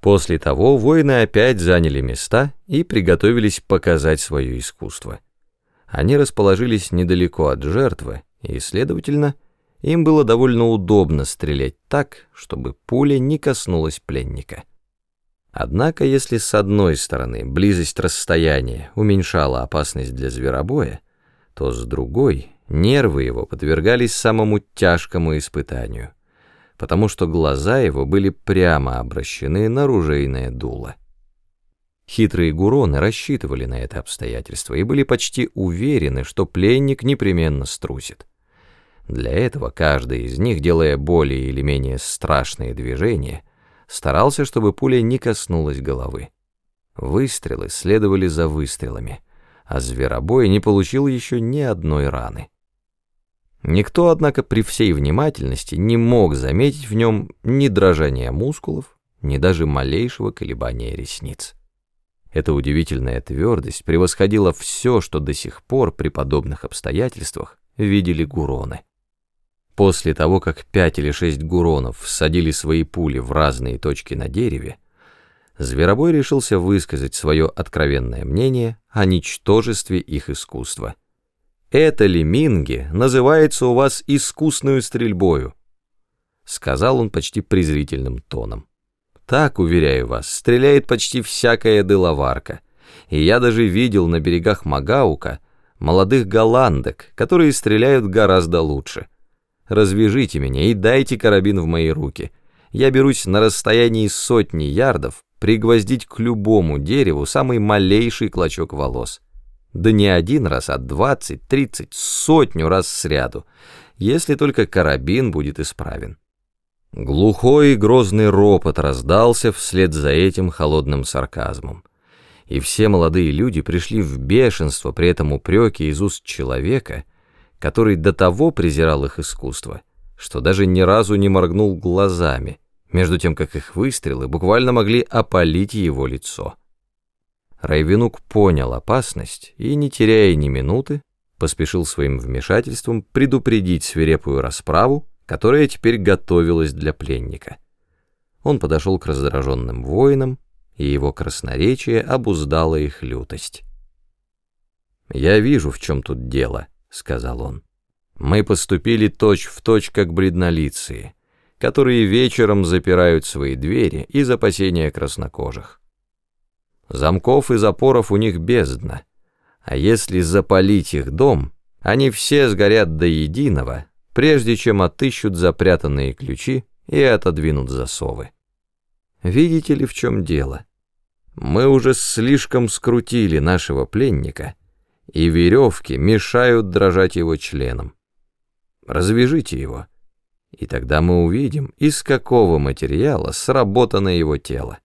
После того воины опять заняли места и приготовились показать свое искусство. Они расположились недалеко от жертвы, и, следовательно, им было довольно удобно стрелять так, чтобы пуля не коснулась пленника. Однако, если с одной стороны близость расстояния уменьшала опасность для зверобоя, то с другой нервы его подвергались самому тяжкому испытанию, потому что глаза его были прямо обращены на ружейное дуло. Хитрые гуроны рассчитывали на это обстоятельство и были почти уверены, что пленник непременно струсит. Для этого каждый из них, делая более или менее страшные движения, старался, чтобы пуля не коснулась головы. Выстрелы следовали за выстрелами, а зверобой не получил еще ни одной раны. Никто, однако, при всей внимательности не мог заметить в нем ни дрожания мускулов, ни даже малейшего колебания ресниц. Эта удивительная твердость превосходила все, что до сих пор при подобных обстоятельствах видели гуроны. После того, как пять или шесть гуронов всадили свои пули в разные точки на дереве, Зверобой решился высказать свое откровенное мнение о ничтожестве их искусства. «Это ли, Минги, называется у вас искусную стрельбою?» Сказал он почти презрительным тоном. «Так, уверяю вас, стреляет почти всякая деловарка, и я даже видел на берегах Магаука молодых голландок, которые стреляют гораздо лучше». Развяжите меня и дайте карабин в мои руки. Я берусь на расстоянии сотни ярдов пригвоздить к любому дереву самый малейший клочок волос. Да не один раз, а двадцать, тридцать, сотню раз сряду, если только карабин будет исправен. Глухой и грозный ропот раздался вслед за этим холодным сарказмом. И все молодые люди пришли в бешенство при этом упреке из уст человека — который до того презирал их искусство, что даже ни разу не моргнул глазами, между тем как их выстрелы буквально могли опалить его лицо. Райвенук понял опасность и, не теряя ни минуты, поспешил своим вмешательством предупредить свирепую расправу, которая теперь готовилась для пленника. Он подошел к раздраженным воинам, и его красноречие обуздало их лютость. «Я вижу, в чем тут дело», — сказал он. «Мы поступили точь-в-точь, как бледнолицые, которые вечером запирают свои двери из опасения краснокожих. Замков и запоров у них бездна, а если запалить их дом, они все сгорят до единого, прежде чем отыщут запрятанные ключи и отодвинут засовы. Видите ли, в чем дело? Мы уже слишком скрутили нашего пленника, и веревки мешают дрожать его членам. Развяжите его, и тогда мы увидим, из какого материала сработано его тело.